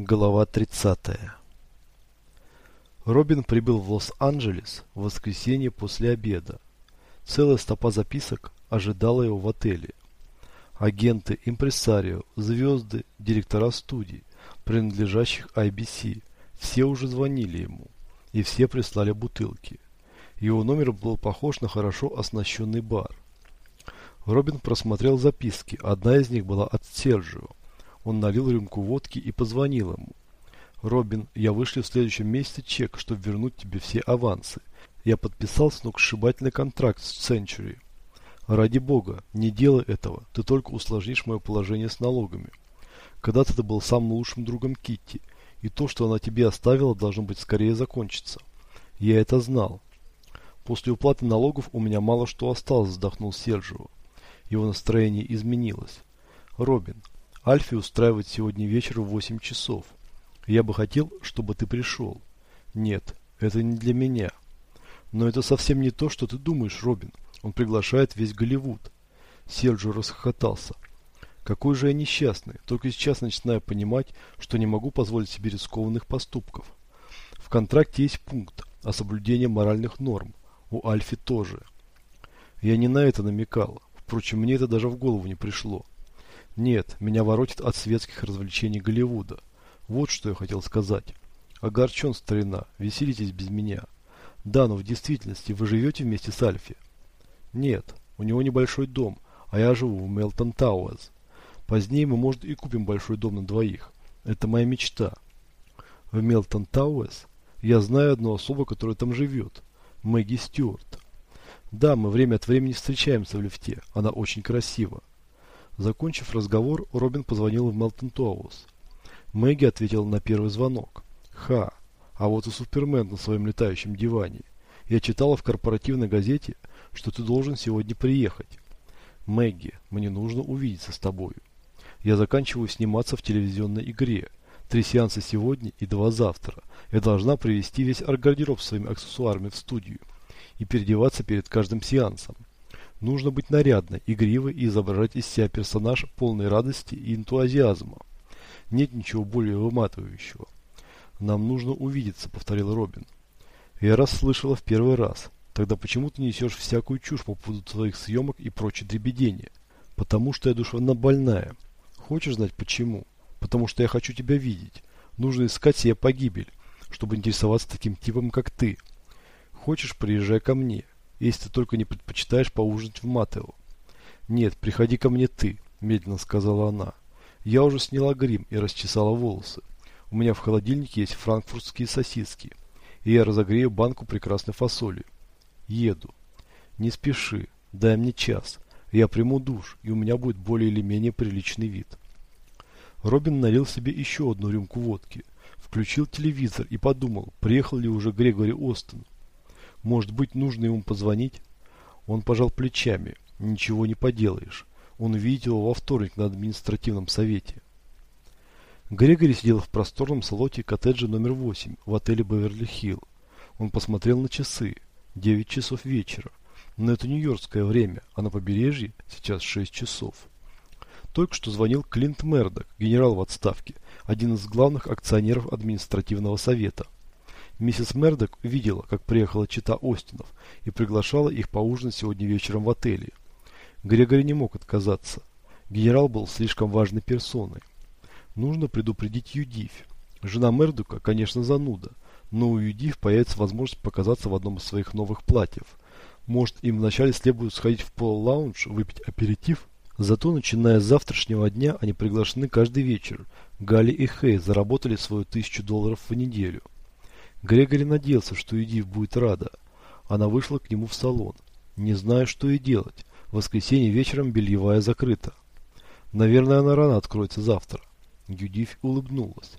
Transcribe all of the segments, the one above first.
Глава 30. Робин прибыл в Лос-Анджелес в воскресенье после обеда. Целая стопа записок ожидала его в отеле. Агенты, импресарио, звезды, директора студий, принадлежащих IBC, все уже звонили ему, и все прислали бутылки. Его номер был похож на хорошо оснащенный бар. Робин просмотрел записки, одна из них была от Серджио. Он налил рюмку водки и позвонил ему. «Робин, я вышлю в следующем месяце чек, чтобы вернуть тебе все авансы. Я подписал сногсшибательный контракт с Century. Ради бога, не делай этого, ты только усложнишь мое положение с налогами. Когда-то ты был самым лучшим другом Китти, и то, что она тебе оставила, должно быть скорее закончиться. Я это знал. После уплаты налогов у меня мало что осталось, вздохнул Серджио. Его настроение изменилось. Робин, Альфи устраивает сегодня вечер в 8 часов. Я бы хотел, чтобы ты пришел. Нет, это не для меня. Но это совсем не то, что ты думаешь, Робин. Он приглашает весь Голливуд. Серджио расхохотался. Какой же я несчастный. Только сейчас начинаю понимать, что не могу позволить себе рискованных поступков. В контракте есть пункт о соблюдении моральных норм. У Альфи тоже. Я не на это намекал. Впрочем, мне это даже в голову не пришло. Нет, меня воротит от светских развлечений Голливуда. Вот что я хотел сказать. Огорчен, старина, веселитесь без меня. Да, но в действительности вы живете вместе с Альфи? Нет, у него небольшой дом, а я живу в Мелтон Тауэрс. Позднее мы, может, и купим большой дом на двоих. Это моя мечта. В Мелтон Тауэрс я знаю одну особу, которая там живет. Мэгги Стюарт. Да, мы время от времени встречаемся в лифте. Она очень красива. Закончив разговор, Робин позвонил в Мелтон Тауэрс. Мэгги ответила на первый звонок. «Ха, а вот и Супермен на своем летающем диване. Я читала в корпоративной газете, что ты должен сегодня приехать. Мэгги, мне нужно увидеться с тобою. Я заканчиваю сниматься в телевизионной игре. Три сеанса сегодня и два завтра. Я должна привезти весь гардероб своими аксессуарами в студию и переодеваться перед каждым сеансом. Нужно быть нарядной, игривой и изображать из себя персонаж полной радости и энтузиазма. Нет ничего более выматывающего. «Нам нужно увидеться», — повторил Робин. «Я раз слышала в первый раз. Тогда почему ты несешь всякую чушь по поводу твоих съемок и прочее дребедение? Потому что я душевно больная. Хочешь знать почему? Потому что я хочу тебя видеть. Нужно искать себе погибель, чтобы интересоваться таким типом, как ты. Хочешь, приезжай ко мне если ты только не предпочитаешь поужинать в Матео. Нет, приходи ко мне ты, медленно сказала она. Я уже сняла грим и расчесала волосы. У меня в холодильнике есть франкфуртские сосиски, и я разогрею банку прекрасной фасоли. Еду. Не спеши, дай мне час. Я приму душ, и у меня будет более или менее приличный вид. Робин налил себе еще одну рюмку водки, включил телевизор и подумал, приехал ли уже Грегори Остин. Может быть, нужно ему позвонить? Он пожал плечами. Ничего не поделаешь. Он увидел его во вторник на административном совете. Грегори сидел в просторном салоте коттеджа номер 8 в отеле Беверли-Хилл. Он посмотрел на часы. 9 часов вечера. Но это нью-йоркское время, а на побережье сейчас 6 часов. Только что звонил Клинт Мердок, генерал в отставке, один из главных акционеров административного совета – Миссис Мердок видела, как приехала чита Остинов и приглашала их поужинать сегодня вечером в отеле. Грегори не мог отказаться. Генерал был слишком важной персоной. Нужно предупредить Юдив. Жена Мердука, конечно, зануда, но у Юдив появится возможность показаться в одном из своих новых платьев. Может, им вначале следует сходить в пол-лаунж, выпить аперитив? Зато, начиная с завтрашнего дня, они приглашены каждый вечер. Галли и Хей заработали свою тысячу долларов в неделю. Грегори надеялся, что Эдив будет рада. Она вышла к нему в салон. Не зная, что и делать. В воскресенье вечером бельевая закрыта. Наверное, она рано откроется завтра. Юдив улыбнулась.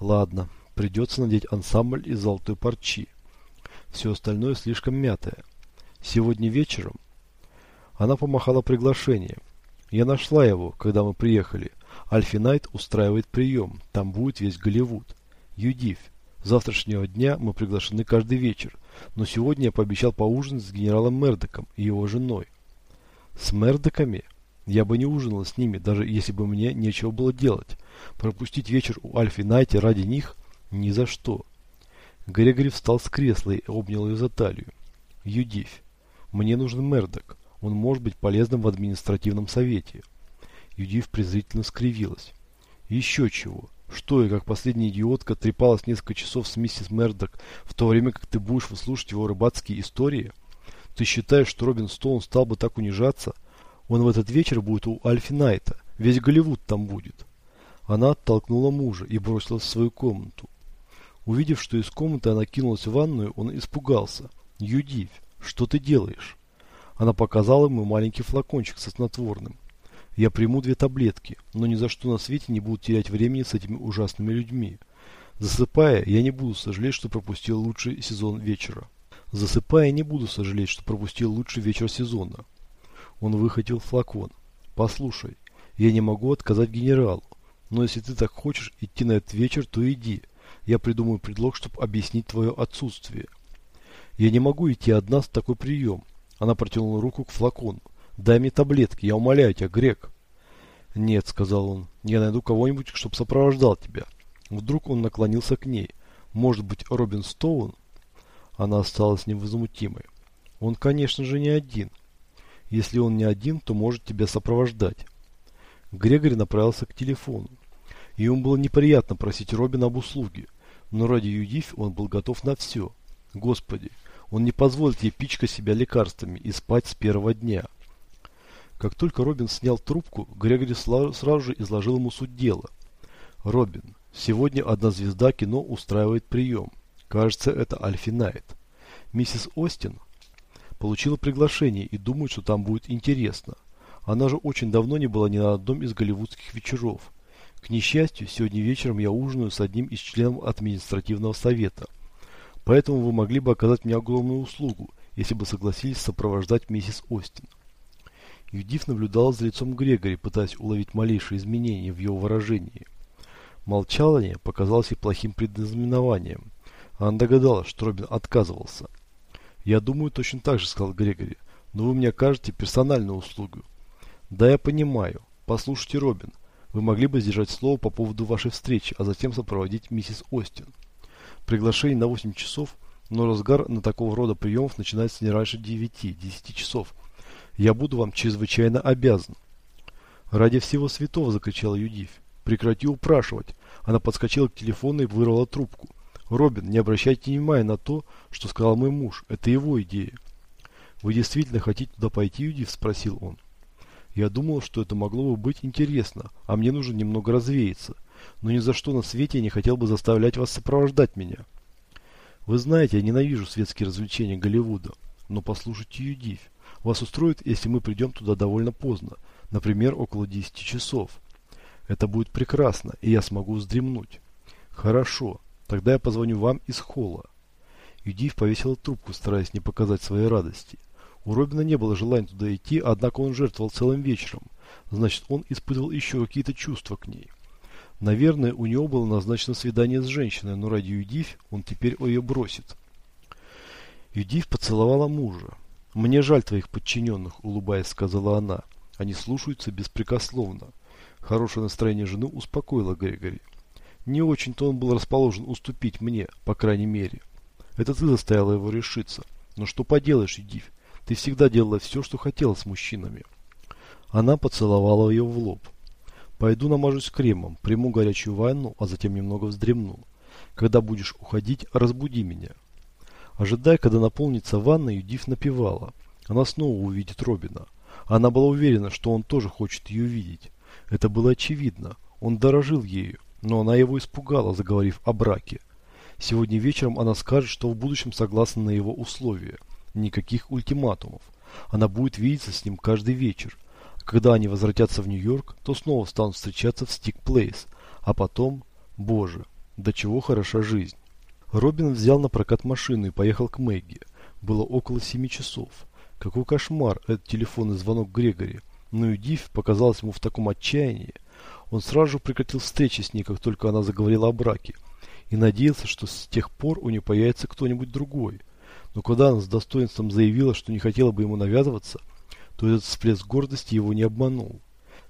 Ладно, придется надеть ансамбль из золотой парчи. Все остальное слишком мятое. Сегодня вечером она помахала приглашение. Я нашла его, когда мы приехали. Альфи Найт устраивает прием. Там будет весь Голливуд. Юдив, завтрашнего дня мы приглашены каждый вечер, но сегодня я пообещал поужинать с генералом Мердоком и его женой. С Мердоками? Я бы не ужинала с ними, даже если бы мне нечего было делать. Пропустить вечер у Альфи Найти ради них – ни за что. Грегори встал с кресла и обнял ее за талию. Юдивь, мне нужен Мердок. Он может быть полезным в административном совете. Юдив презрительно скривилась. Еще чего. Что я, как последняя идиотка, трепалась несколько часов с миссис Мердок, в то время как ты будешь выслушать его рыбацкие истории? Ты считаешь, что Робин Стоун стал бы так унижаться? Он в этот вечер будет у Альфи Найта. Весь Голливуд там будет. Она оттолкнула мужа и бросилась в свою комнату. Увидев, что из комнаты она кинулась в ванную, он испугался. «Юдивь, что ты делаешь?» Она показала ему маленький флакончик со снотворным. Я приму две таблетки, но ни за что на свете не буду терять времени с этими ужасными людьми. Засыпая, я не буду сожалеть, что пропустил лучший сезон вечера. Засыпая, не буду сожалеть, что пропустил лучший вечер сезона. Он выхватил флакон. Послушай, я не могу отказать генералу, но если ты так хочешь идти на этот вечер, то иди. Я придумаю предлог, чтобы объяснить твое отсутствие. Я не могу идти одна с такой прием. Она протянула руку к флакону. Дай мне таблетки, я умоляю тебя, Грек. Нет, сказал он, я найду кого-нибудь, чтобы сопровождал тебя. Вдруг он наклонился к ней. Может быть, Робин Стоун? Она осталась невозмутимой. Он, конечно же, не один. Если он не один, то может тебя сопровождать. Грегори направился к телефону. Ему было неприятно просить Робина об услуге. Но ради Юдифь он был готов на все. Господи, он не позволит ей пичкать себя лекарствами и спать с первого дня. Как только Робин снял трубку, Грегори сразу же изложил ему суть дела. «Робин, сегодня одна звезда кино устраивает прием. Кажется, это Альфи Найт. Миссис Остин получила приглашение и думает, что там будет интересно. Она же очень давно не была ни на одном из голливудских вечеров. К несчастью, сегодня вечером я ужинаю с одним из членов административного совета. Поэтому вы могли бы оказать мне огромную услугу, если бы согласились сопровождать миссис Остин. Юдив наблюдала за лицом Грегори, пытаясь уловить малейшие изменения в его выражении. Молчание показалось ей плохим предзнаменованием. Она догадалась, что Робин отказывался. «Я думаю точно так же», — сказал Грегори, — «но вы мне окажете персональную услугу». «Да, я понимаю. Послушайте, Робин, вы могли бы сдержать слово по поводу вашей встречи, а затем сопроводить миссис Остин. Приглашение на 8 часов, но разгар на такого рода приемов начинается не раньше 9-10 часов, я буду вам чрезвычайно обязан. Ради всего святого, закричала Юдивь. Прекрати упрашивать. Она подскочила к телефону и вырвала трубку. Робин, не обращайте внимания на то, что сказал мой муж. Это его идея. Вы действительно хотите туда пойти, Юдив? Спросил он. Я думал, что это могло бы быть интересно, а мне нужно немного развеяться. Но ни за что на свете я не хотел бы заставлять вас сопровождать меня. Вы знаете, я ненавижу светские развлечения Голливуда. Но послушайте Юдивь. Вас устроит, если мы придем туда довольно поздно, например, около 10 часов. Это будет прекрасно, и я смогу вздремнуть. Хорошо, тогда я позвоню вам из холла. Юдив повесила трубку, стараясь не показать своей радости. У Робина не было желания туда идти, однако он жертвовал целым вечером. Значит, он испытывал еще какие-то чувства к ней. Наверное, у него было назначено свидание с женщиной, но ради Юдив он теперь ее бросит. Юдив поцеловала мужа. «Мне жаль твоих подчиненных», – улыбаясь, сказала она. «Они слушаются беспрекословно». Хорошее настроение жены успокоило Грегори. Не очень-то он был расположен уступить мне, по крайней мере. Это ты заставила его решиться. Но что поделаешь, Едивь, ты всегда делала все, что хотела с мужчинами. Она поцеловала ее в лоб. Пойду намажусь кремом, приму горячую ванну, а затем немного вздремну. Когда будешь уходить, разбуди меня. Ожидая, когда наполнится ванна, Юдив напевала. Она снова увидит Робина. Она была уверена, что он тоже хочет ее видеть. Это было очевидно. Он дорожил ею, но она его испугала, заговорив о браке. Сегодня вечером она скажет, что в будущем согласна на его условия. Никаких ультиматумов. Она будет видеться с ним каждый вечер. Когда они возвратятся в Нью-Йорк, то снова станут встречаться в Стик Плейс. А потом, боже, до чего хороша жизнь. Робин взял на прокат машину и поехал к Мэгги. Было около семи часов. Какой кошмар этот телефонный звонок Грегори. Но и Див показалась ему в таком отчаянии. Он сразу же прекратил встречи с ней, как только она заговорила о браке. И надеялся, что с тех пор у нее появится кто-нибудь другой. Но когда она с достоинством заявила, что не хотела бы ему навязываться, то этот всплеск гордости его не обманул.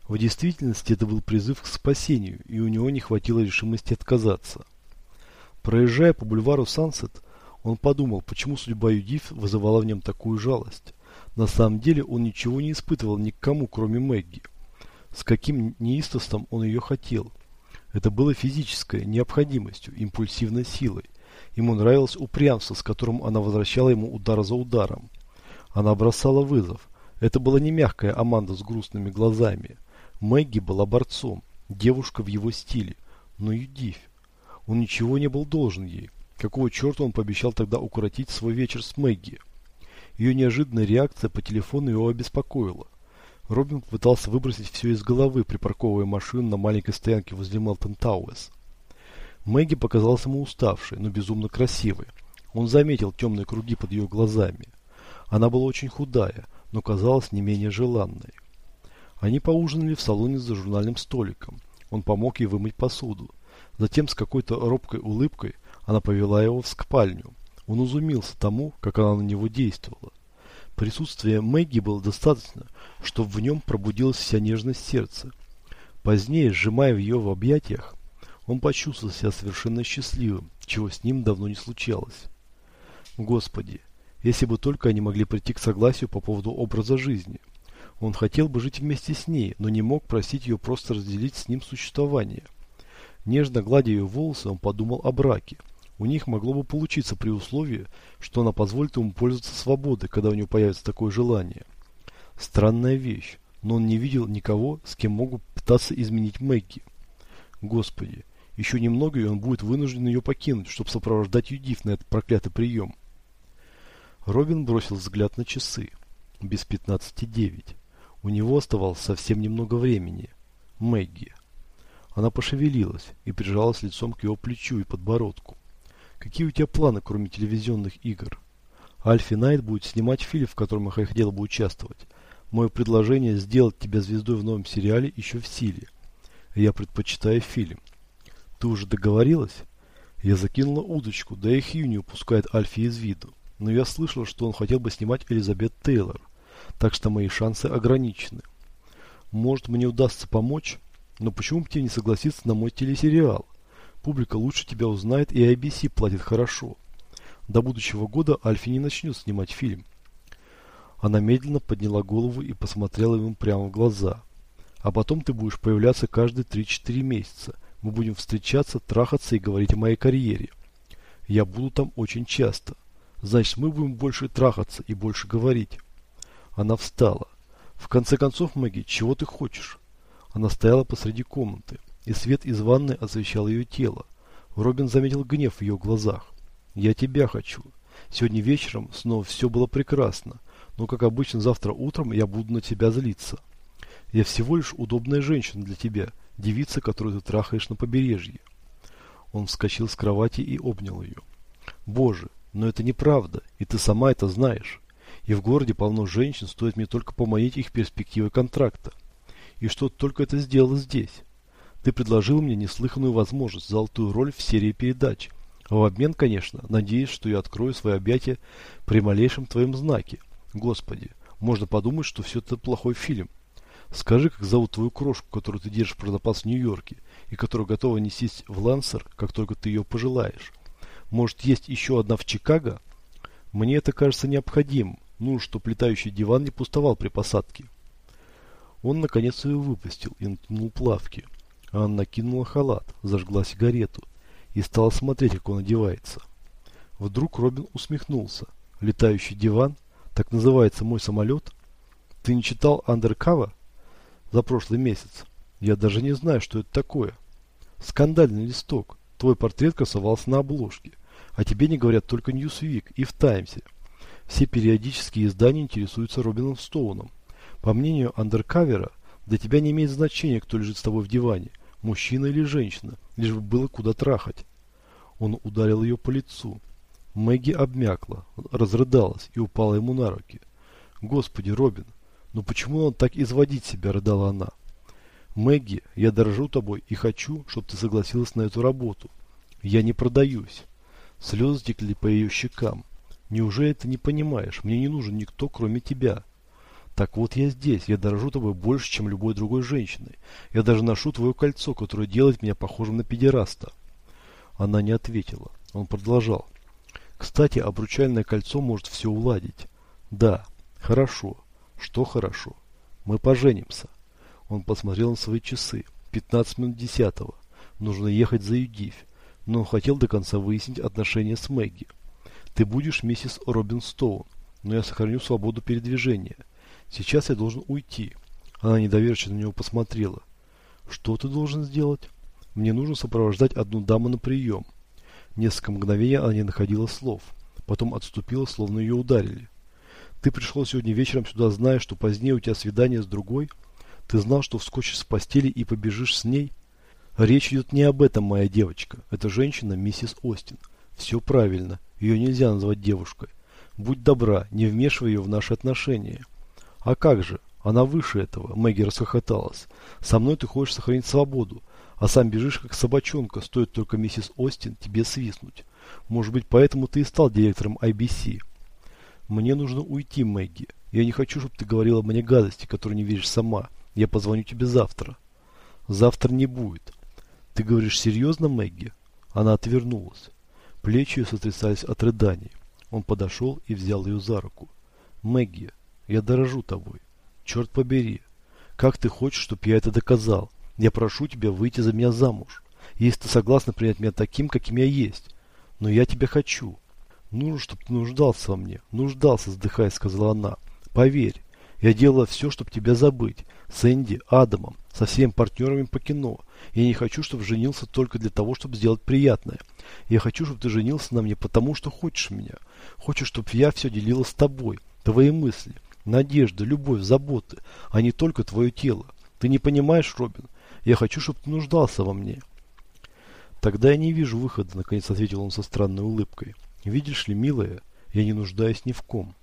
В действительности это был призыв к спасению, и у него не хватило решимости отказаться. Проезжая по бульвару Сансет, он подумал, почему судьба Юдив вызывала в нем такую жалость. На самом деле он ничего не испытывал ни к кому, кроме Мэгги. С каким неистовством он ее хотел. Это было физической необходимостью, импульсивной силой. Ему нравилось упрямство, с которым она возвращала ему удар за ударом. Она бросала вызов. Это была не мягкая Аманда с грустными глазами. Мэгги была борцом, девушка в его стиле. Но Юдивь. Он ничего не был должен ей. Какого черта он пообещал тогда укоротить свой вечер с Мэгги? Ее неожиданная реакция по телефону его обеспокоила. Робин пытался выбросить все из головы, припарковывая машину на маленькой стоянке возле Мелтон Тауэс. Мэгги показалась ему уставшей, но безумно красивой. Он заметил темные круги под ее глазами. Она была очень худая, но казалась не менее желанной. Они поужинали в салоне за журнальным столиком. Он помог ей вымыть посуду. Затем с какой-то робкой улыбкой она повела его в спальню. Он изумился тому, как она на него действовала. Присутствие Мэгги было достаточно, чтобы в нем пробудилась вся нежность сердца. Позднее, сжимая ее в объятиях, он почувствовал себя совершенно счастливым, чего с ним давно не случалось. Господи, если бы только они могли прийти к согласию по поводу образа жизни. Он хотел бы жить вместе с ней, но не мог просить ее просто разделить с ним существование. Нежно гладя ее волосы, он подумал о браке. У них могло бы получиться при условии, что она позволит ему пользоваться свободой, когда у него появится такое желание. Странная вещь, но он не видел никого, с кем мог бы пытаться изменить Мэгги. Господи, еще немного и он будет вынужден ее покинуть, чтобы сопровождать Юдив на этот проклятый прием. Робин бросил взгляд на часы. Без пятнадцати девять. У него оставалось совсем немного времени. Мэгги. Она пошевелилась и прижалась лицом к его плечу и подбородку. Какие у тебя планы, кроме телевизионных игр? Альфи Найт будет снимать фильм, в котором я хотел бы участвовать. Мое предложение сделать тебя звездой в новом сериале еще в силе. Я предпочитаю фильм. Ты уже договорилась? Я закинула удочку, да и Хью не упускает Альфи из виду. Но я слышала, что он хотел бы снимать Элизабет Тейлор. Так что мои шансы ограничены. Может мне удастся помочь? Но почему бы тебе не согласиться на мой телесериал? Публика лучше тебя узнает, и IBC платит хорошо. До будущего года Альфи не начнет снимать фильм. Она медленно подняла голову и посмотрела ему прямо в глаза. А потом ты будешь появляться каждые 3-4 месяца. Мы будем встречаться, трахаться и говорить о моей карьере. Я буду там очень часто. Значит, мы будем больше трахаться и больше говорить. Она встала. В конце концов, Мэгги, чего ты хочешь? Она стояла посреди комнаты и свет из ванны освещал ее тело. Робин заметил гнев в ее глазах. «Я тебя хочу. Сегодня вечером снова все было прекрасно, но, как обычно, завтра утром я буду на тебя злиться. Я всего лишь удобная женщина для тебя, девица, которую ты трахаешь на побережье». Он вскочил с кровати и обнял ее. «Боже, но это неправда, и ты сама это знаешь. И в городе полно женщин, стоит мне только поманить их перспективы контракта. И что только это сделала здесь?» Ты предложил мне неслыханную возможность, золотую роль в серии передач. В обмен, конечно, надеюсь, что я открою свои объятия при малейшем твоем знаке. Господи, можно подумать, что все это плохой фильм. Скажи, как зовут твою крошку, которую ты держишь про запас в Нью-Йорке, и которая готова нестись в Лансер, как только ты ее пожелаешь. Может, есть еще одна в Чикаго? Мне это кажется необходимым. Ну, что летающий диван не пустовал при посадке. Он, наконец, ее выпустил и натянул плавки. Анна накинула халат, зажгла сигарету и стала смотреть, как он одевается. Вдруг Робин усмехнулся. Летающий диван? Так называется мой самолет? Ты не читал Андеркава за прошлый месяц? Я даже не знаю, что это такое. Скандальный листок. Твой портрет красовался на обложке. А тебе не говорят только Ньюсвик и в Таймсе. Все периодические издания интересуются Робином Стоуном. По мнению андеркавера, для тебя не имеет значения, кто лежит с тобой в диване мужчина или женщина, лишь бы было куда трахать. Он ударил ее по лицу. Мэгги обмякла, разрыдалась и упала ему на руки. «Господи, Робин, ну почему он так изводить себя?» – рыдала она. «Мэгги, я дорожу тобой и хочу, чтобы ты согласилась на эту работу. Я не продаюсь». Слезы текли по ее щекам. «Неужели ты не понимаешь? Мне не нужен никто, кроме тебя. Так вот я здесь, я дорожу тобой больше, чем любой другой женщиной. Я даже ношу твое кольцо, которое делает меня похожим на педераста. Она не ответила. Он продолжал. Кстати, обручальное кольцо может все уладить. Да, хорошо. Что хорошо? Мы поженимся. Он посмотрел на свои часы. 15 минут десятого. Нужно ехать за Юдивь. Но он хотел до конца выяснить отношения с Мэгги. Ты будешь миссис Робин Стоун, но я сохраню свободу передвижения. Сейчас я должен уйти. Она недоверчиво на него посмотрела. Что ты должен сделать? Мне нужно сопровождать одну даму на прием. Несколько мгновений она не находила слов. Потом отступила, словно ее ударили. Ты пришел сегодня вечером сюда, зная, что позднее у тебя свидание с другой? Ты знал, что вскочишь с постели и побежишь с ней? Речь идет не об этом, моя девочка. Это женщина, миссис Остин. Все правильно. Ее нельзя назвать девушкой. Будь добра, не вмешивай ее в наши отношения. А как же? Она выше этого. Мэгги расхохоталась. Со мной ты хочешь сохранить свободу, а сам бежишь как собачонка, стоит только миссис Остин тебе свистнуть. Может быть, поэтому ты и стал директором IBC. Мне нужно уйти, Мэгги. Я не хочу, чтобы ты говорила мне гадости, которые не видишь сама. Я позвоню тебе завтра. Завтра не будет. Ты говоришь серьезно, Мэгги? Она отвернулась. Плечи ее сотрясались от рыданий. Он подошел и взял ее за руку. Мэгги, я дорожу тобой. Черт побери. Как ты хочешь, чтобы я это доказал? Я прошу тебя выйти за меня замуж. Если ты согласна принять меня таким, каким я есть. Но я тебя хочу. Нужно, чтобы ты нуждался во мне. Нуждался, вздыхая, сказала она. Поверь, я делала все, чтобы тебя забыть. С Энди, Адамом, со всеми партнерами по кино. Я не хочу, чтобы женился только для того, чтобы сделать приятное. Я хочу, чтобы ты женился на мне, потому что хочешь меня. Хочешь, чтобы я все делила с тобой. Твои мысли, надежда, любовь, заботы, а не только твое тело. Ты не понимаешь, Робин? Я хочу, чтобы ты нуждался во мне. Тогда я не вижу выхода, наконец ответил он со странной улыбкой. Видишь ли, милая, я не нуждаюсь ни в ком.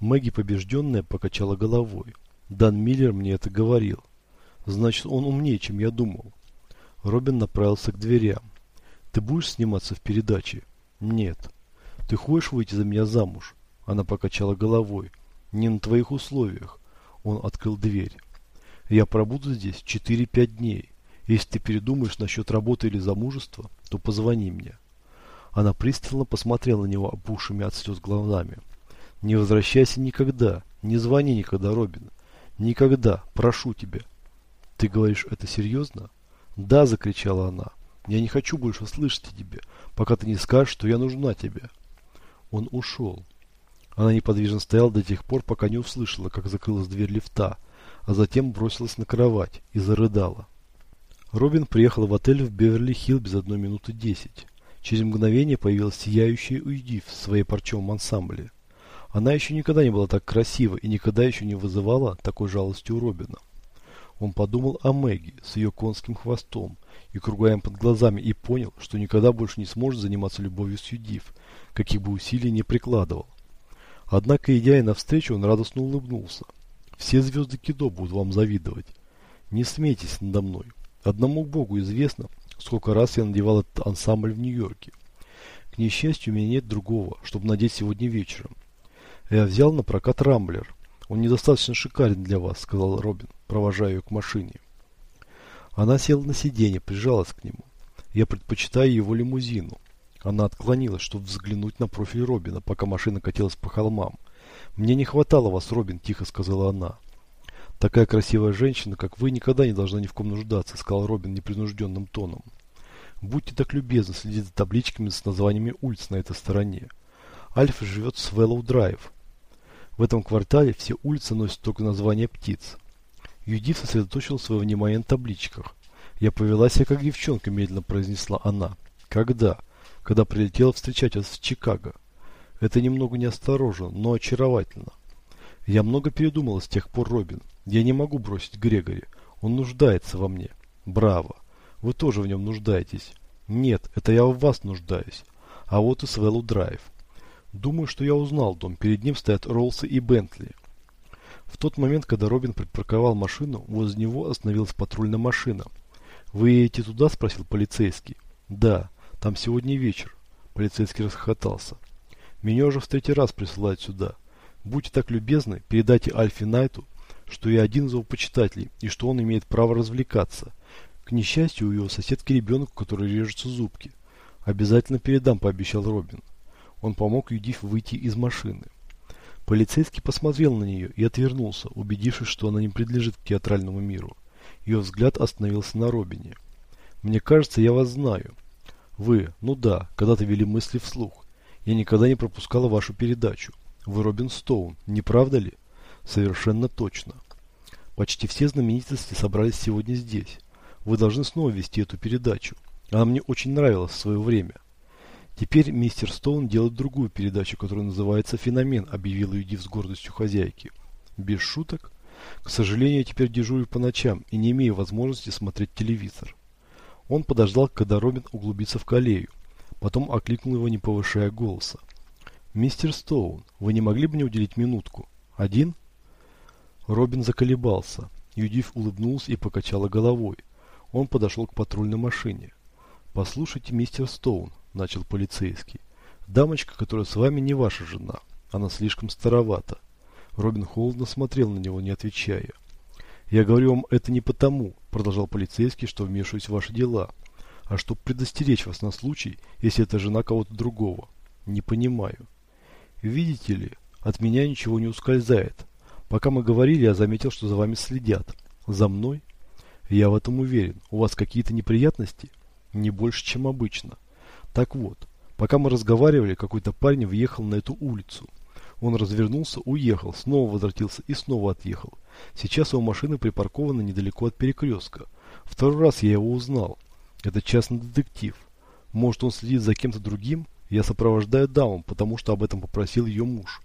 Мэгги, побежденная, покачала головой. Дан Миллер мне это говорил. Значит, он умнее, чем я думал. Робин направился к дверям. Ты будешь сниматься в передаче? Нет. Ты хочешь выйти за меня замуж? Она покачала головой. Не на твоих условиях. Он открыл дверь. Я пробуду здесь 4-5 дней. Если ты передумаешь насчет работы или замужества, то позвони мне. Она пристально посмотрела на него опухшими от слез глазами. Не возвращайся никогда. Не звони никогда, Робин. Никогда. Прошу тебя. Ты говоришь это серьезно? Да, закричала она. Я не хочу больше слышать о тебе, пока ты не скажешь, что я нужна тебе. Он ушел. Она неподвижно стояла до тех пор, пока не услышала, как закрылась дверь лифта, а затем бросилась на кровать и зарыдала. Робин приехал в отель в Беверли-Хилл без одной минуты десять. Через мгновение появилась сияющая Уйдив в своей парчевом ансамбле. Она еще никогда не была так красива и никогда еще не вызывала такой жалости у Робина. Он подумал о Мэгги с ее конским хвостом и кругаем под глазами и понял, что никогда больше не сможет заниматься любовью с Юдив, каких бы усилий не прикладывал. Однако, идя ей навстречу, он радостно улыбнулся. «Все звезды Кидо будут вам завидовать. Не смейтесь надо мной. Одному Богу известно, сколько раз я надевал этот ансамбль в Нью-Йорке. К несчастью, у меня нет другого, чтобы надеть сегодня вечером. Я взял на прокат Рамблер. Он недостаточно шикарен для вас, сказал Робин, провожая ее к машине. Она села на сиденье, прижалась к нему. Я предпочитаю его лимузину. Она отклонилась, чтобы взглянуть на профиль Робина, пока машина катилась по холмам. «Мне не хватало вас, Робин», – тихо сказала она. «Такая красивая женщина, как вы, никогда не должна ни в ком нуждаться», – сказал Робин непринужденным тоном. «Будьте так любезны следить за табличками с названиями улиц на этой стороне. Альф живет в Свеллоу Драйв. В этом квартале все улицы носят только название птиц. Юдив сосредоточил свое внимание на табличках. «Я повела себя как девчонка», – медленно произнесла она. «Когда?» «Когда прилетела встречать вас в Чикаго. Это немного неосторожно, но очаровательно. Я много передумала с тех пор, Робин. Я не могу бросить Грегори. Он нуждается во мне. Браво. Вы тоже в нем нуждаетесь. Нет, это я в вас нуждаюсь. А вот и Свеллу Драйв. Думаю, что я узнал дом. Перед ним стоят Роллсы и Бентли. В тот момент, когда Робин припарковал машину, возле него остановилась патрульная машина. «Вы едете туда?» – спросил полицейский. «Да, там сегодня вечер». Полицейский расхохотался. «Меня уже в третий раз присылают сюда. Будьте так любезны, передайте Альфе Найту, что я один из его почитателей, и что он имеет право развлекаться. К несчастью, у его соседки ребенок, который режется зубки. Обязательно передам, пообещал Робин. Он помог Юдив выйти из машины. Полицейский посмотрел на нее и отвернулся, убедившись, что она не принадлежит к театральному миру. Ее взгляд остановился на Робине. «Мне кажется, я вас знаю. Вы, ну да, когда-то вели мысли вслух. Я никогда не пропускала вашу передачу. Вы Робин Стоун, не правда ли?» «Совершенно точно. Почти все знаменитости собрались сегодня здесь. Вы должны снова вести эту передачу. Она мне очень нравилась в свое время». Теперь мистер Стоун делает другую передачу, которая называется «Феномен», объявил Юдив с гордостью хозяйки. Без шуток? К сожалению, я теперь дежурю по ночам и не имею возможности смотреть телевизор. Он подождал, когда Робин углубится в колею. Потом окликнул его, не повышая голоса. «Мистер Стоун, вы не могли бы мне уделить минутку? Один?» Робин заколебался. Юдив улыбнулся и покачала головой. Он подошел к патрульной машине. «Послушайте, мистер Стоун, начал полицейский. «Дамочка, которая с вами, не ваша жена. Она слишком старовата». Робин холодно смотрел на него, не отвечая. «Я говорю вам это не потому», – продолжал полицейский, – «что вмешиваюсь в ваши дела, а чтобы предостеречь вас на случай, если это жена кого-то другого. Не понимаю. Видите ли, от меня ничего не ускользает. Пока мы говорили, я заметил, что за вами следят. За мной? Я в этом уверен. У вас какие-то неприятности? Не больше, чем обычно. Так вот, пока мы разговаривали, какой-то парень въехал на эту улицу. Он развернулся, уехал, снова возвратился и снова отъехал. Сейчас его машина припаркована недалеко от перекрестка. Второй раз я его узнал. Это частный детектив. Может он следит за кем-то другим? Я сопровождаю даму, потому что об этом попросил ее муж.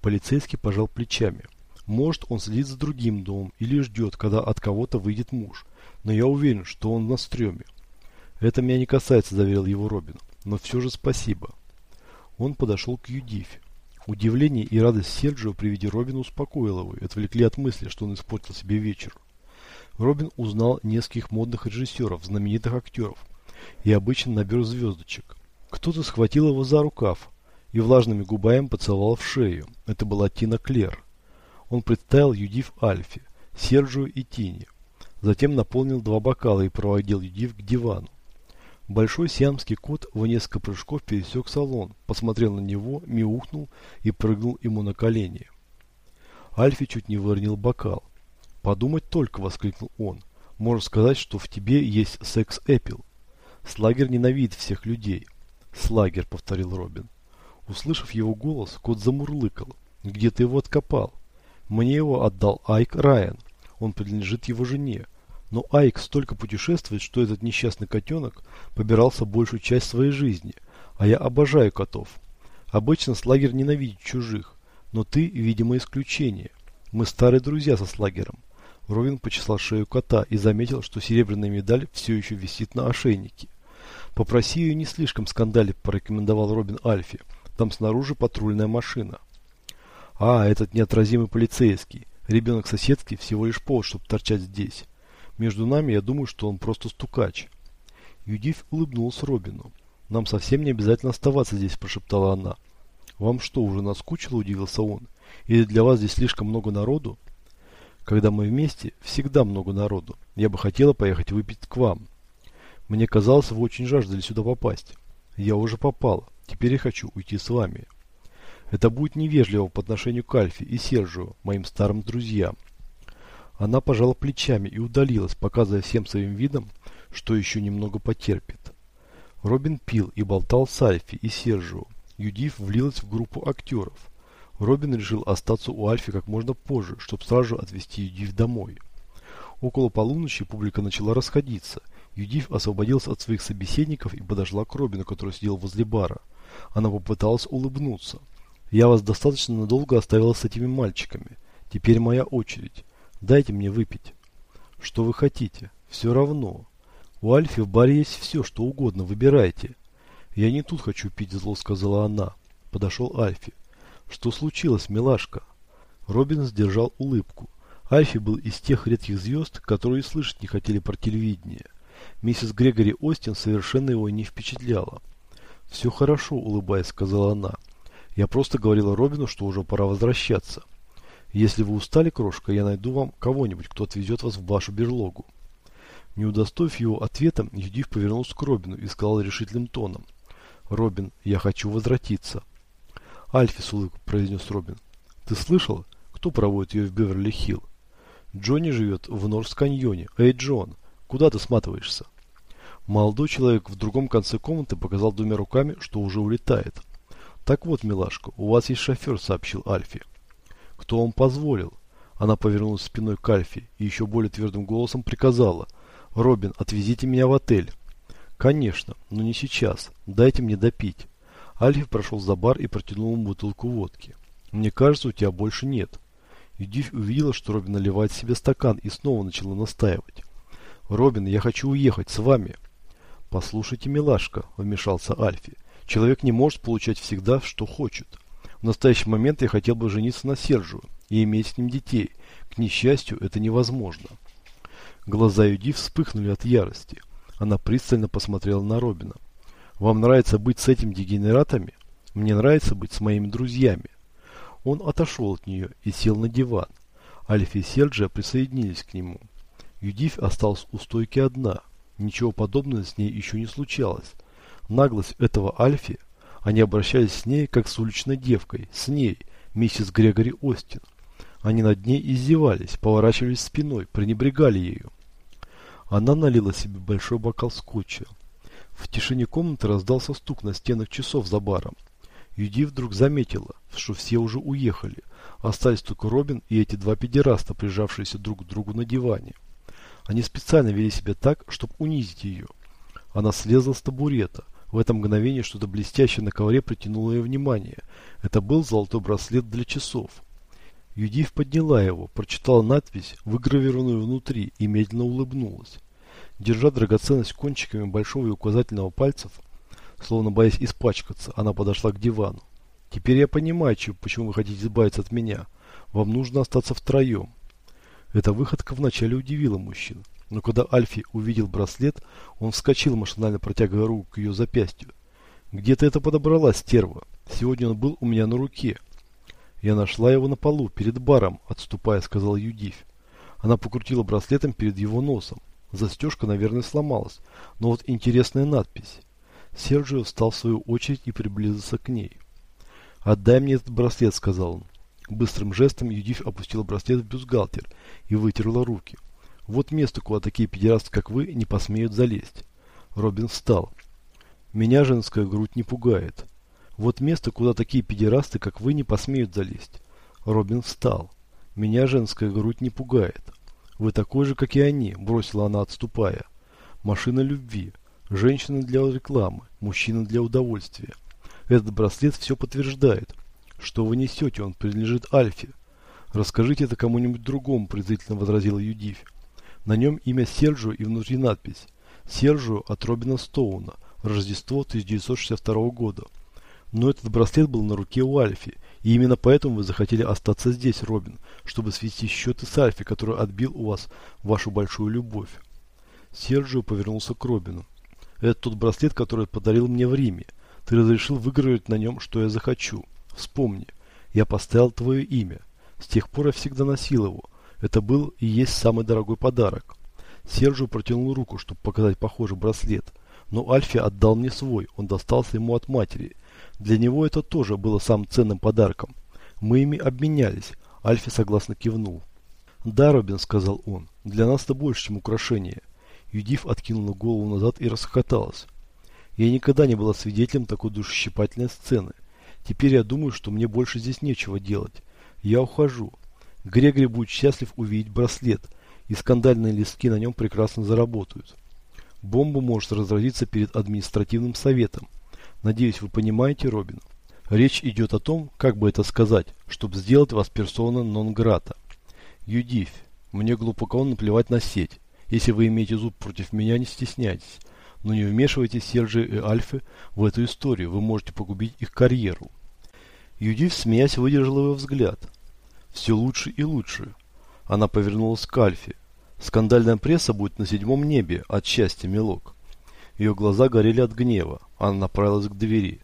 Полицейский пожал плечами. Может он следит за другим домом или ждет, когда от кого-то выйдет муж. Но я уверен, что он на стреме. «Это меня не касается», – заверил его Робин. «Но все же спасибо». Он подошел к Юдифе. Удивление и радость Серджио при виде Робина успокоило его и отвлекли от мысли, что он испортил себе вечер. Робин узнал нескольких модных режиссеров, знаменитых актеров и обычно набер звездочек. Кто-то схватил его за рукав и влажными губами поцеловал в шею. Это была Тина Клер. Он представил Юдив Альфи, Серджио и Тине. Затем наполнил два бокала и проводил Юдив к дивану. Большой сиамский кот в несколько прыжков пересек салон, посмотрел на него, мяукнул и прыгнул ему на колени. Альфи чуть не выронил бокал. «Подумать только!» – воскликнул он. «Можно сказать, что в тебе есть секс-эпил. Слагер ненавидит всех людей». «Слагер», – повторил Робин. Услышав его голос, кот замурлыкал. «Где ты его откопал?» «Мне его отдал Айк Райан. Он принадлежит его жене. Но Айк столько путешествует, что этот несчастный котенок побирался большую часть своей жизни, а я обожаю котов. Обычно Слагер ненавидит чужих, но ты, видимо, исключение. Мы старые друзья со Слагером. Ровин почесал шею кота и заметил, что серебряная медаль все еще висит на ошейнике. «Попроси ее не слишком скандалить», – порекомендовал Робин Альфи. «Там снаружи патрульная машина». «А, этот неотразимый полицейский. Ребенок соседки всего лишь повод, чтобы торчать здесь». Между нами, я думаю, что он просто стукач. Юдив улыбнулся Робину. «Нам совсем не обязательно оставаться здесь», – прошептала она. «Вам что, уже наскучило?» – удивился он. «Или для вас здесь слишком много народу?» «Когда мы вместе, всегда много народу. Я бы хотела поехать выпить к вам. Мне казалось, вы очень жаждали сюда попасть. Я уже попала. Теперь я хочу уйти с вами. Это будет невежливо по отношению к Альфе и Сержио, моим старым друзьям. Она пожала плечами и удалилась, показывая всем своим видом, что еще немного потерпит. Робин пил и болтал с Альфи и Сержио. Юдив влилась в группу актеров. Робин решил остаться у Альфи как можно позже, чтобы сразу отвезти Юдив домой. Около полуночи публика начала расходиться. Юдив освободился от своих собеседников и подошла к Робину, который сидел возле бара. Она попыталась улыбнуться. «Я вас достаточно надолго оставила с этими мальчиками. Теперь моя очередь. Дайте мне выпить. Что вы хотите? Все равно. У Альфи в баре есть все, что угодно. Выбирайте. Я не тут хочу пить, зло сказала она. Подошел Альфи. Что случилось, милашка? Робин сдержал улыбку. Альфи был из тех редких звезд, которые слышать не хотели про телевидение. Миссис Грегори Остин совершенно его не впечатляла. «Все хорошо», — улыбаясь, сказала она. Я просто говорила Робину, что уже пора возвращаться. Если вы устали, крошка, я найду вам кого-нибудь, кто отвезет вас в вашу берлогу. Не удостоив его ответом, Юдив повернулся к Робину и сказал решительным тоном. «Робин, я хочу возвратиться». «Альфи», с улыбкой произнес Робин. «Ты слышал, кто проводит ее в Беверли-Хилл? Джонни живет в Норс-Каньоне. Эй, Джон, куда ты сматываешься?» Молодой человек в другом конце комнаты показал двумя руками, что уже улетает. «Так вот, милашка, у вас есть шофер», — сообщил Альфи. «Кто вам позволил?» Она повернулась спиной к Альфи и еще более твердым голосом приказала. «Робин, отвезите меня в отель». «Конечно, но не сейчас. Дайте мне допить». Альфи прошел за бар и протянул ему бутылку водки. «Мне кажется, у тебя больше нет». Юдив увидела, что Робин наливает себе стакан и снова начала настаивать. «Робин, я хочу уехать с вами». «Послушайте, милашка», — вмешался Альфи. «Человек не может получать всегда, что хочет. В настоящий момент я хотел бы жениться на Сержу и иметь с ним детей. К несчастью, это невозможно». Глаза Юди вспыхнули от ярости. Она пристально посмотрела на Робина. «Вам нравится быть с этими дегенератами? Мне нравится быть с моими друзьями». Он отошел от нее и сел на диван. Альфи и Серджия присоединились к нему. Юдив осталась у стойки одна. Ничего подобного с ней еще не случалось. Наглость этого Альфи, они обращались с ней, как с уличной девкой, с ней, миссис Грегори Остин. Они над ней издевались, поворачивались спиной, пренебрегали ею. Она налила себе большой бокал скотча. В тишине комнаты раздался стук на стенах часов за баром. Юди вдруг заметила, что все уже уехали. Остались только Робин и эти два педераста, прижавшиеся друг к другу на диване. Они специально вели себя так, чтобы унизить ее. Она слезла с табурета. В это мгновение что-то блестящее на ковре притянуло ее внимание. Это был золотой браслет для часов. Юдив подняла его, прочитала надпись, выгравированную внутри, и медленно улыбнулась. Держа драгоценность кончиками большого и указательного пальцев, словно боясь испачкаться, она подошла к дивану. «Теперь я понимаю, почему вы хотите избавиться от меня. Вам нужно остаться втроем. Эта выходка вначале удивила мужчин, но когда Альфи увидел браслет, он вскочил, машинально протягивая руку к ее запястью. «Где ты это подобрала, стерва? Сегодня он был у меня на руке». «Я нашла его на полу, перед баром», — отступая, сказал Юдивь. Она покрутила браслетом перед его носом. Застежка, наверное, сломалась, но вот интересная надпись. Серджио встал в свою очередь и приблизился к ней. «Отдай мне этот браслет», — сказал он. Быстрым жестом Юдив опустила браслет в бюстгальтер и вытерла руки. Вот место, куда такие педерасты, как вы, не посмеют залезть. Робин встал. Меня женская грудь не пугает. Вот место, куда такие педерасты, как вы, не посмеют залезть. Робин встал. Меня женская грудь не пугает. Вы такой же, как и они, бросила она, отступая. Машина любви. Женщина для рекламы. Мужчина для удовольствия. Этот браслет все подтверждает. Что вы несете, он принадлежит Альфе. Расскажите это кому-нибудь другому, презрительно возразила Юдифь. На нем имя Серджио и внутри надпись. Серджио от Робина Стоуна. Рождество 1962 года. Но этот браслет был на руке у Альфи, и именно поэтому вы захотели остаться здесь, Робин, чтобы свести счеты с Альфи, который отбил у вас вашу большую любовь. Серджио повернулся к Робину. Это тот браслет, который подарил мне в Риме. Ты разрешил выгравировать на нем, что я захочу. Вспомни, я поставил твое имя. С тех пор я всегда носил его. Это был и есть самый дорогой подарок. Сержу протянул руку, чтобы показать похожий браслет. Но Альфи отдал мне свой, он достался ему от матери. Для него это тоже было самым ценным подарком. Мы ими обменялись. Альфи согласно кивнул. «Да, Робин», — сказал он, — «для нас это больше, чем украшение». Юдив откинула голову назад и расхохоталась. Я никогда не была свидетелем такой душещипательной сцены. Теперь я думаю, что мне больше здесь нечего делать. Я ухожу. Грегори будет счастлив увидеть браслет, и скандальные листки на нем прекрасно заработают. Бомба может разразиться перед административным советом. Надеюсь, вы понимаете, Робин. Речь идет о том, как бы это сказать, чтобы сделать вас персона нон-грата. Юдифь, мне глубоко наплевать на сеть. Если вы имеете зуб против меня, не стесняйтесь. Но не вмешивайтесь Сержи и Альфы в эту историю, вы можете погубить их карьеру. Юдив, смеясь, выдержал его взгляд. Все лучше и лучше. Она повернулась к Альфе. Скандальная пресса будет на седьмом небе от счастья, милок. Ее глаза горели от гнева. Она направилась к двери.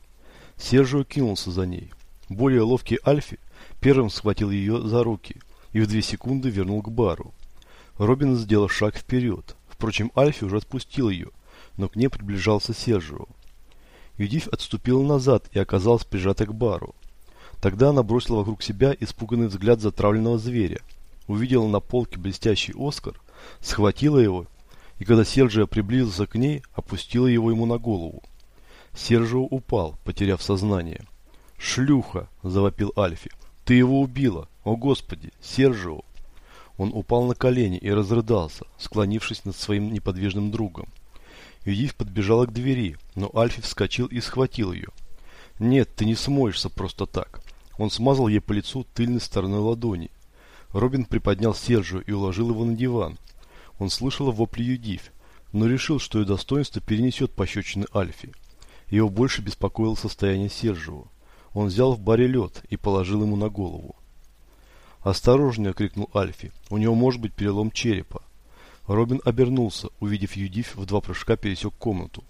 Сержио кинулся за ней. Более ловкий Альфи первым схватил ее за руки и в две секунды вернул к бару. Робин сделал шаг вперед. Впрочем, Альфи уже отпустил ее, но к ней приближался Сержио. Юдив отступила назад и оказалась прижатой к бару. Тогда она бросила вокруг себя испуганный взгляд затравленного зверя, увидела на полке блестящий Оскар, схватила его и когда Серджио приблизился к ней, опустила его ему на голову. Сержио упал, потеряв сознание. «Шлюха!» – завопил Альфи. «Ты его убила! О, Господи! Сержио!» Он упал на колени и разрыдался, склонившись над своим неподвижным другом. Юдив подбежала к двери, но Альфи вскочил и схватил ее. «Нет, ты не смоешься просто так». Он смазал ей по лицу тыльной стороной ладони. Робин приподнял Сержио и уложил его на диван. Он слышал вопли Юдив, но решил, что ее достоинство перенесет пощечины Альфи. Его больше беспокоило состояние Сержио. Он взял в баре лед и положил ему на голову. «Осторожнее!» – крикнул Альфи. «У него может быть перелом черепа». Робин обернулся, увидев Юдив в два прыжка пересек комнату.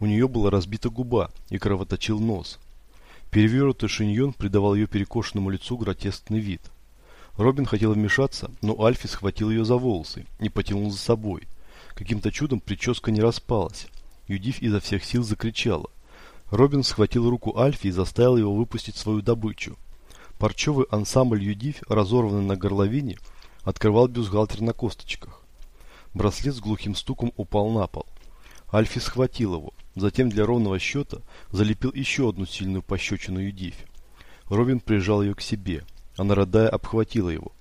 У нее была разбита губа и кровоточил нос. Перевернутый шиньон придавал ее перекошенному лицу гротескный вид. Робин хотел вмешаться, но Альфи схватил ее за волосы и потянул за собой. Каким-то чудом прическа не распалась. Юдив изо всех сил закричала. Робин схватил руку Альфи и заставил его выпустить свою добычу. Парчевый ансамбль Юдив, разорванный на горловине, открывал бюстгальтер на косточках. Браслет с глухим стуком упал на пол. Альфи схватил его, затем для ровного счета залепил еще одну сильную пощечину Юдив. Робин прижал ее к себе. Она, рыдая, обхватила его.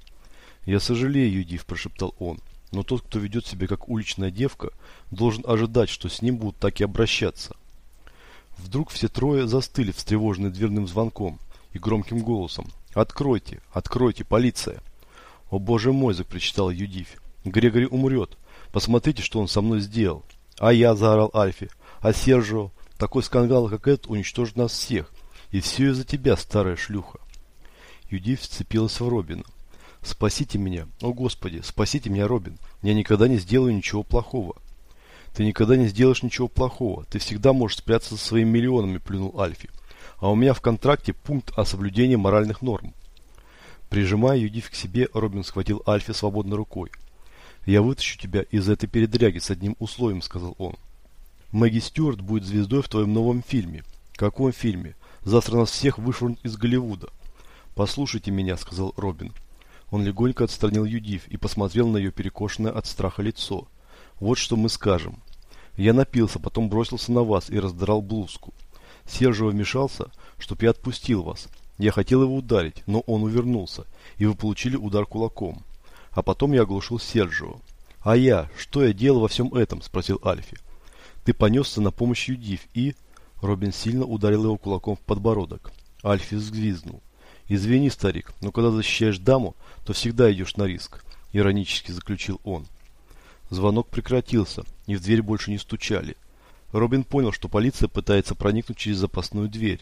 «Я сожалею, Юдив», – прошептал он, – «но тот, кто ведет себя как уличная девка, должен ожидать, что с ним будут так и обращаться». Вдруг все трое застыли, встревоженные дверным звонком и громким голосом. «Откройте! Откройте! Полиция!» «О боже мой!» – закричал Юдив. «Грегори умрет! Посмотрите, что он со мной сделал!» «А я!» – заорал Альфи. «А Сержио! Такой скандал, как этот, уничтожит нас всех! И все из-за тебя, старая шлюха!» Юдив вцепилась в Робина. «Спасите меня! О, Господи! Спасите меня, Робин! Я никогда не сделаю ничего плохого!» «Ты никогда не сделаешь ничего плохого. Ты всегда можешь спрятаться за своими миллионами», – плюнул Альфи. «А у меня в контракте пункт о соблюдении моральных норм». Прижимая Юдив к себе, Робин схватил Альфи свободной рукой. «Я вытащу тебя из этой передряги с одним условием», – сказал он. «Мэгги Стюарт будет звездой в твоем новом фильме». «Каком фильме? Завтра нас всех вышвырнут из Голливуда». «Послушайте меня», — сказал Робин. Он легонько отстранил Юдив и посмотрел на ее перекошенное от страха лицо. «Вот что мы скажем. Я напился, потом бросился на вас и раздрал блузку. Сержио вмешался, чтоб я отпустил вас. Я хотел его ударить, но он увернулся, и вы получили удар кулаком. А потом я оглушил Сержио. «А я? Что я делал во всем этом?» – спросил Альфи. «Ты понесся на помощь Юдив и...» Робин сильно ударил его кулаком в подбородок. Альфи взвизнул. «Извини, старик, но когда защищаешь даму, то всегда идешь на риск», – иронически заключил он. Звонок прекратился, и в дверь больше не стучали. Робин понял, что полиция пытается проникнуть через запасную дверь.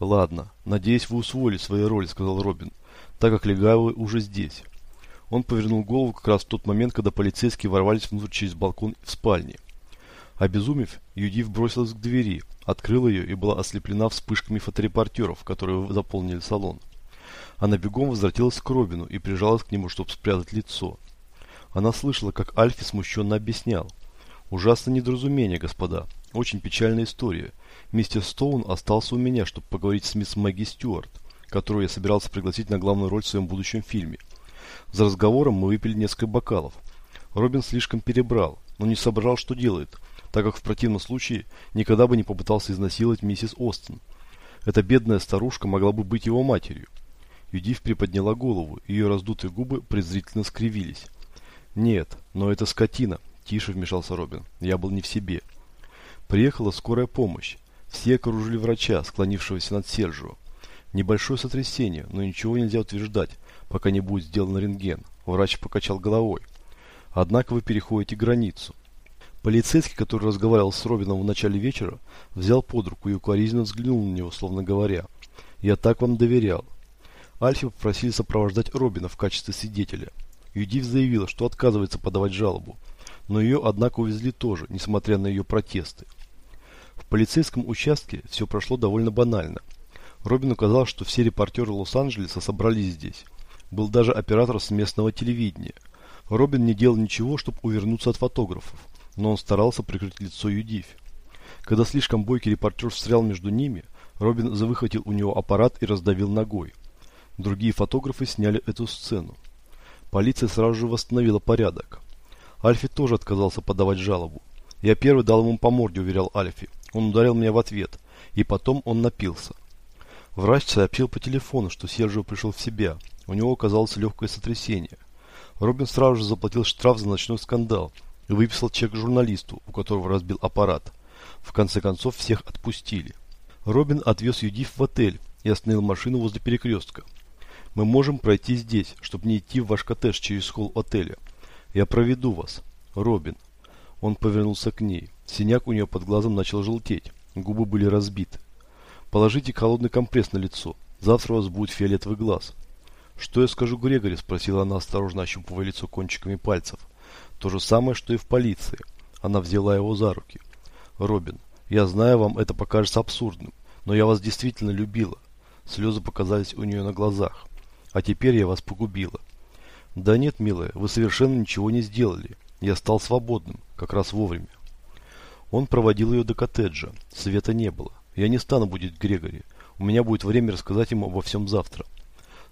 «Ладно, надеюсь, вы усвоили свои роли», – сказал Робин, – «так как легавые уже здесь». Он повернул голову как раз в тот момент, когда полицейские ворвались внутрь через балкон в спальне. Обезумев, Юдив бросилась к двери, открыла ее и была ослеплена вспышками фоторепортеров, которые заполнили салон. Она бегом возвратилась к Робину и прижалась к нему, чтобы спрятать лицо. Она слышала, как Альфи смущенно объяснял. «Ужасное недоразумение, господа. Очень печальная история. Мистер Стоун остался у меня, чтобы поговорить с мисс Мэгги Стюарт, которую я собирался пригласить на главную роль в своем будущем фильме. За разговором мы выпили несколько бокалов. Робин слишком перебрал, но не соображал, что делает, так как в противном случае никогда бы не попытался изнасиловать миссис Остин. Эта бедная старушка могла бы быть его матерью. Юдив приподняла голову, ее раздутые губы презрительно скривились. «Нет, но это скотина», – тише вмешался Робин. «Я был не в себе». Приехала скорая помощь. Все окружили врача, склонившегося над Сержио. Небольшое сотрясение, но ничего нельзя утверждать, пока не будет сделан рентген. Врач покачал головой. Однако вы переходите границу. Полицейский, который разговаривал с Робином в начале вечера, взял под руку и укоризненно взглянул на него, словно говоря, «Я так вам доверял. Альфи попросили сопровождать Робина в качестве свидетеля. Юдив заявила, что отказывается подавать жалобу, но ее, однако, увезли тоже, несмотря на ее протесты. В полицейском участке все прошло довольно банально. Робину казалось, что все репортеры Лос-Анджелеса собрались здесь. Был даже оператор с местного телевидения. Робин не делал ничего, чтобы увернуться от фотографов, но он старался прикрыть лицо Юдивь. Когда слишком бойкий репортер встрял между ними, Робин завыхватил у него аппарат и раздавил ногой. Другие фотографы сняли эту сцену. Полиция сразу же восстановила порядок. Альфи тоже отказался подавать жалобу. Я первый дал ему по морде, уверял Альфи. Он ударил меня в ответ. И потом он напился. Врач сообщил по телефону, что Сержио пришел в себя. У него оказалось легкое сотрясение. Робин сразу же заплатил штраф за ночной скандал и выписал чек журналисту, у которого разбил аппарат. В конце концов всех отпустили. Робин отвез Юдив в отель и остановил машину возле перекрестка. Мы можем пройти здесь, чтобы не идти в ваш коттедж через холл отеля. Я проведу вас. Робин. Он повернулся к ней. Синяк у нее под глазом начал желтеть. Губы были разбиты. Положите холодный компресс на лицо. Завтра у вас будет фиолетовый глаз. Что я скажу Грегори? Спросила она, осторожно ощупывая лицо кончиками пальцев. То же самое, что и в полиции. Она взяла его за руки. Робин, я знаю, вам это покажется абсурдным, но я вас действительно любила. Слезы показались у нее на глазах. А теперь я вас погубила. Да нет, милая, вы совершенно ничего не сделали. Я стал свободным, как раз вовремя. Он проводил ее до коттеджа. Света не было. Я не стану будить Грегори. У меня будет время рассказать ему обо всем завтра.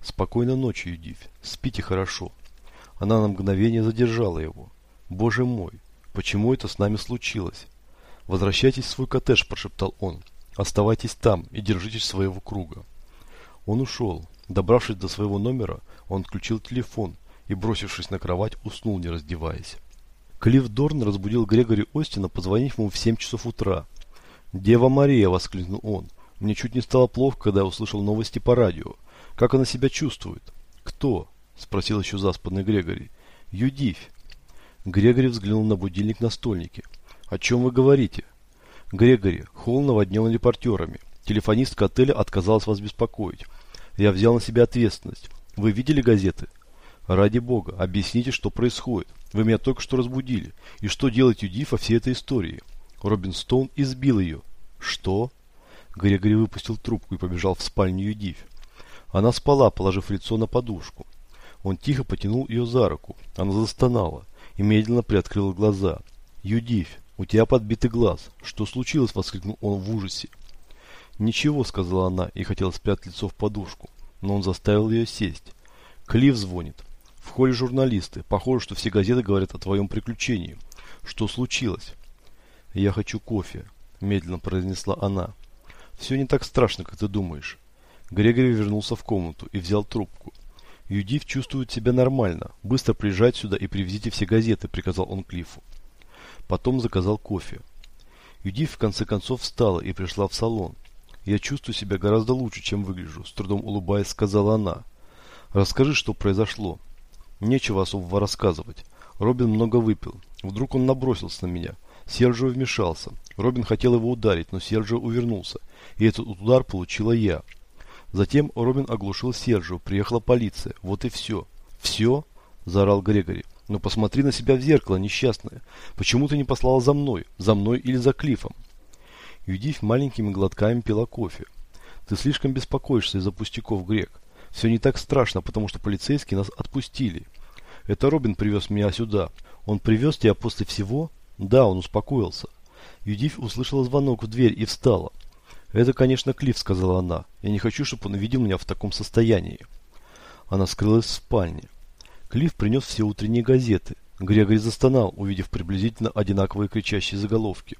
Спокойной ночи, Юдивь. Спите хорошо. Она на мгновение задержала его. Боже мой, почему это с нами случилось? Возвращайтесь в свой коттедж, прошептал он. Оставайтесь там и держитесь своего круга. Он ушел. Добравшись до своего номера, он включил телефон и, бросившись на кровать, уснул, не раздеваясь. Клифф Дорн разбудил Грегори Остина, позвонив ему в 7 часов утра. «Дева Мария!» – воскликнул он. «Мне чуть не стало плохо, когда я услышал новости по радио. Как она себя чувствует?» «Кто?» – спросил еще заспанный Грегори. «Юдивь». Грегори взглянул на будильник на стольнике. «О чем вы говорите?» «Грегори, холл наводнен репортерами. Телефонистка отеля отказалась вас беспокоить. Я взял на себя ответственность. Вы видели газеты? Ради бога, объясните, что происходит. Вы меня только что разбудили. И что делать Юдиф во всей этой истории? Робин Стоун избил ее. Что? Грегори выпустил трубку и побежал в спальню Юдиф. Она спала, положив лицо на подушку. Он тихо потянул ее за руку. Она застонала и медленно приоткрыла глаза. «Юдивь, у тебя подбитый глаз. Что случилось?» – воскликнул он в ужасе. «Ничего», — сказала она и хотела спрятать лицо в подушку, но он заставил ее сесть. «Клифф звонит. В холле журналисты. Похоже, что все газеты говорят о твоем приключении. Что случилось?» «Я хочу кофе», — медленно произнесла она. «Все не так страшно, как ты думаешь». Грегори вернулся в комнату и взял трубку. «Юдив чувствует себя нормально. Быстро приезжайте сюда и привезите все газеты», — приказал он Клиффу. Потом заказал кофе. Юдив в конце концов встала и пришла в салон. «Я чувствую себя гораздо лучше, чем выгляжу», – с трудом улыбаясь, сказала она. «Расскажи, что произошло». «Нечего особого рассказывать. Робин много выпил. Вдруг он набросился на меня. Серджио вмешался. Робин хотел его ударить, но Серджио увернулся. И этот удар получила я. Затем Робин оглушил Серджио. Приехала полиция. Вот и все». «Все?» – заорал Грегори. «Но посмотри на себя в зеркало, несчастная. Почему ты не послала за мной? За мной или за Клифом?» Юдив маленькими глотками пила кофе. Ты слишком беспокоишься из-за пустяков, Грек. Все не так страшно, потому что полицейские нас отпустили. Это Робин привез меня сюда. Он привез тебя после всего? Да, он успокоился. Юдив услышала звонок в дверь и встала. «Это, конечно, Клифф», — сказала она. «Я не хочу, чтобы он видел меня в таком состоянии». Она скрылась в спальне. Клифф принес все утренние газеты. Грегори застонал, увидев приблизительно одинаковые кричащие заголовки.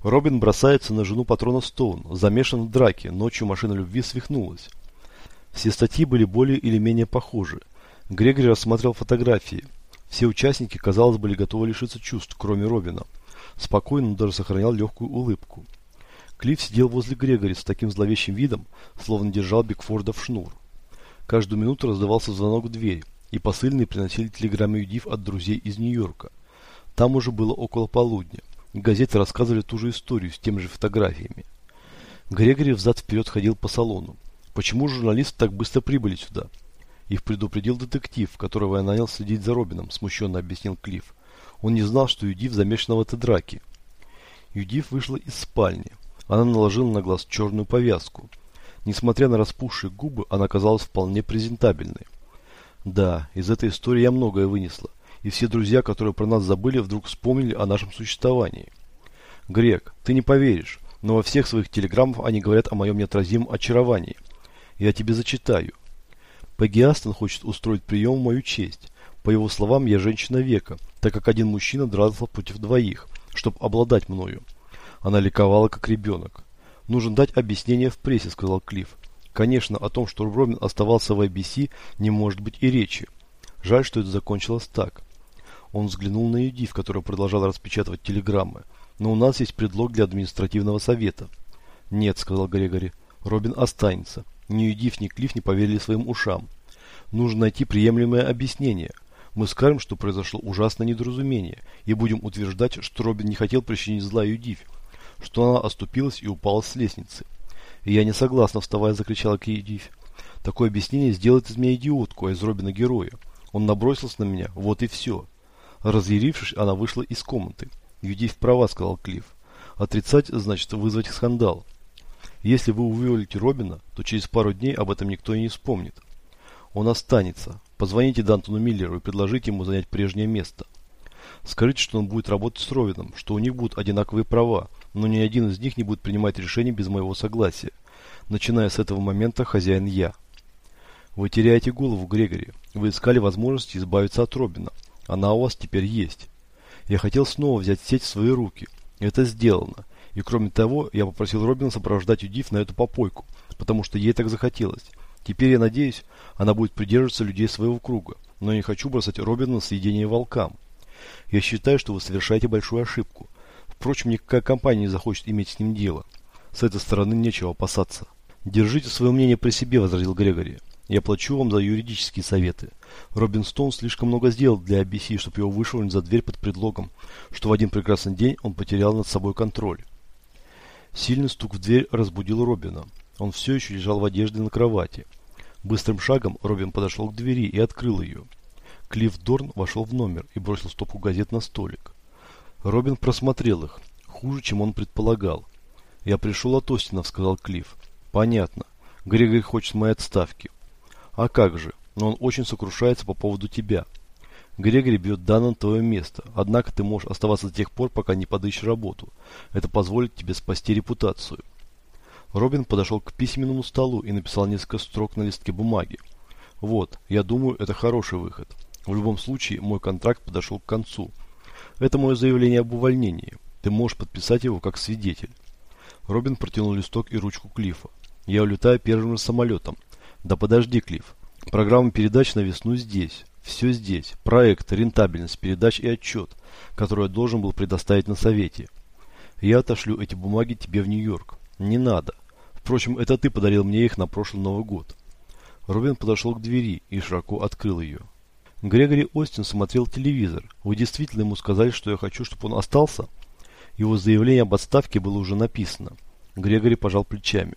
Робин бросается на жену патрона Стоун, замешан в драке, ночью машина любви свихнулась. Все статьи были более или менее похожи. Грегори рассматривал фотографии. Все участники, казалось, были готовы лишиться чувств, кроме Робина. Спокойно, но даже сохранял легкую улыбку. Клифф сидел возле Грегори с таким зловещим видом, словно держал Бигфорда в шнур. Каждую минуту раздавался звонок в дверь, и посыльные приносили телеграмму Юдив от друзей из Нью-Йорка. Там уже было около полудня. Газеты рассказывали ту же историю с теми же фотографиями. Грегори взад-вперед ходил по салону. Почему журналисты так быстро прибыли сюда? Их предупредил детектив, которого я нанял следить за Робином, смущенно объяснил Клифф. Он не знал, что Юдив замешана в этой драке. Юдив вышла из спальни. Она наложила на глаз черную повязку. Несмотря на распухшие губы, она казалась вполне презентабельной. Да, из этой истории я многое вынесла, и все друзья, которые про нас забыли, вдруг вспомнили о нашем существовании. Грек, ты не поверишь, но во всех своих телеграммах они говорят о моем неотразимом очаровании. Я тебе зачитаю. Пегги Астон хочет устроить прием в мою честь. По его словам, я женщина века, так как один мужчина дрался против двоих, чтобы обладать мною. Она ликовала, как ребенок. «Нужно дать объяснение в прессе», — сказал Клифф. Конечно, о том, что Робин оставался в IBC, не может быть и речи. Жаль, что это закончилось так. Он взглянул на Юдив, которая продолжала распечатывать телеграммы. «Но у нас есть предлог для административного совета». «Нет», — сказал Грегори, — «Робин останется». Ни Юдив, ни Клифф не поверили своим ушам. «Нужно найти приемлемое объяснение. Мы скажем, что произошло ужасное недоразумение, и будем утверждать, что Робин не хотел причинить зла Юдив, что она оступилась и упала с лестницы. И я не согласна, вставая, закричала Киедив. Такое объяснение сделает из меня идиотку, а из Робина героя. Он набросился на меня, вот и все. Разъярившись, она вышла из комнаты. Юдив права, сказал Клифф. Отрицать, значит, вызвать скандал. Если вы уволите Робина, то через пару дней об этом никто и не вспомнит. Он останется. Позвоните Дантону Миллеру и предложите ему занять прежнее место. Скажите, что он будет работать с Ровином, что у них будут одинаковые права, но ни один из них не будет принимать решений без моего согласия. Начиная с этого момента хозяин я. Вы теряете голову, Грегори. Вы искали возможности избавиться от Робина. Она у вас теперь есть. Я хотел снова взять сеть в свои руки. Это сделано. И кроме того, я попросил Робина сопровождать Юдив на эту попойку, потому что ей так захотелось. Теперь, я надеюсь, она будет придерживаться людей своего круга. Но я не хочу бросать Робина на съедение волкам. Я считаю, что вы совершаете большую ошибку. Впрочем, никакая компания не захочет иметь с ним дело. С этой стороны нечего опасаться. Держите свое мнение при себе, возразил Грегори. Я плачу вам за юридические советы. Робин Стоун слишком много сделал для ABC, чтобы его вышвырнуть за дверь под предлогом, что в один прекрасный день он потерял над собой контроль. Сильный стук в дверь разбудил Робина. Он все еще лежал в одежде на кровати. Быстрым шагом Робин подошел к двери и открыл ее. Клифф Дорн вошел в номер и бросил стопку газет на столик. Робин просмотрел их. Хуже, чем он предполагал. «Я пришел от Остинов», — сказал Клифф. «Понятно. Грегори хочет моей отставки». «А как же? Но он очень сокрушается по поводу тебя. Грегори бьет Дана на твое место, однако ты можешь оставаться до тех пор, пока не подыщешь работу. Это позволит тебе спасти репутацию». Робин подошел к письменному столу и написал несколько строк на листке бумаги. «Вот, я думаю, это хороший выход. В любом случае, мой контракт подошел к концу». Это мое заявление об увольнении. Ты можешь подписать его как свидетель. Робин протянул листок и ручку Клифа. Я улетаю первым же самолетом. Да подожди, Клифф. Программа передач на весну здесь. Все здесь. Проект, рентабельность передач и отчет, который я должен был предоставить на совете. Я отошлю эти бумаги тебе в Нью-Йорк. Не надо. Впрочем, это ты подарил мне их на прошлый Новый год. Робин подошел к двери и широко открыл ее. Грегори Остин смотрел телевизор. Вы действительно ему сказали, что я хочу, чтобы он остался? Его заявление об отставке было уже написано. Грегори пожал плечами.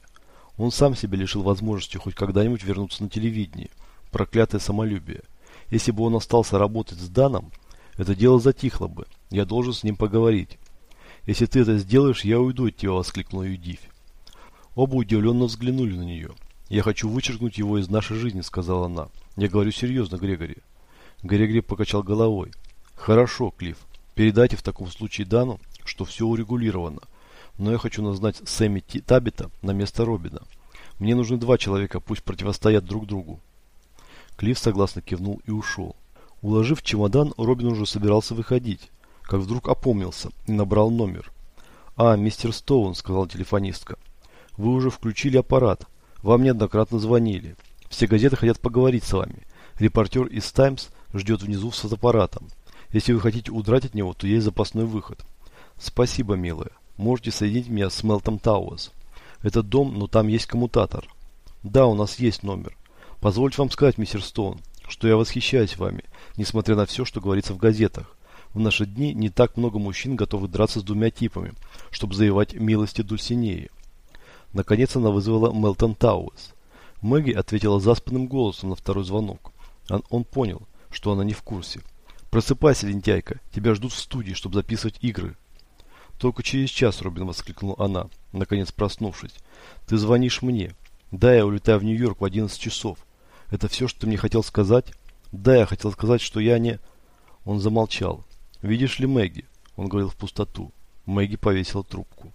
Он сам себя лишил возможности хоть когда-нибудь вернуться на телевидение. Проклятое самолюбие. Если бы он остался работать с Даном, это дело затихло бы. Я должен с ним поговорить. Если ты это сделаешь, я уйду от тебя, воскликнула Юдивь. Оба удивленно взглянули на нее. «Я хочу вычеркнуть его из нашей жизни», — сказала она. «Я говорю серьезно, Грегори. Грегори покачал головой. Хорошо, Клифф. Передайте в таком случае Дану, что все урегулировано. Но я хочу назначить Сэмми Табита на место Робина. Мне нужны два человека, пусть противостоят друг другу. Клифф согласно кивнул и ушел. Уложив чемодан, Робин уже собирался выходить, как вдруг опомнился и набрал номер. «А, мистер Стоун», — сказала телефонистка, — «вы уже включили аппарат. Вам неоднократно звонили. Все газеты хотят поговорить с вами. Репортер из «Таймс» ждет внизу с фотоаппаратом. Если вы хотите удрать от него, то есть запасной выход. Спасибо, милая. Можете соединить меня с Мелтом Тауэрс. Это дом, но там есть коммутатор. Да, у нас есть номер. Позвольте вам сказать, мистер Стоун, что я восхищаюсь вами, несмотря на все, что говорится в газетах. В наши дни не так много мужчин готовы драться с двумя типами, чтобы завоевать милости Дульсинеи. Наконец она вызвала Мелтон Тауэрс. Мэгги ответила заспанным голосом на второй звонок. Он, он понял, что она не в курсе. «Просыпайся, лентяйка, тебя ждут в студии, чтобы записывать игры». «Только через час», — Робин воскликнула она, наконец проснувшись. «Ты звонишь мне. Да, я улетаю в Нью-Йорк в 11 часов. Это все, что ты мне хотел сказать? Да, я хотел сказать, что я не... Он замолчал. Видишь ли, Мэгги? Он говорил в пустоту. Мэгги повесила трубку.